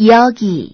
여기.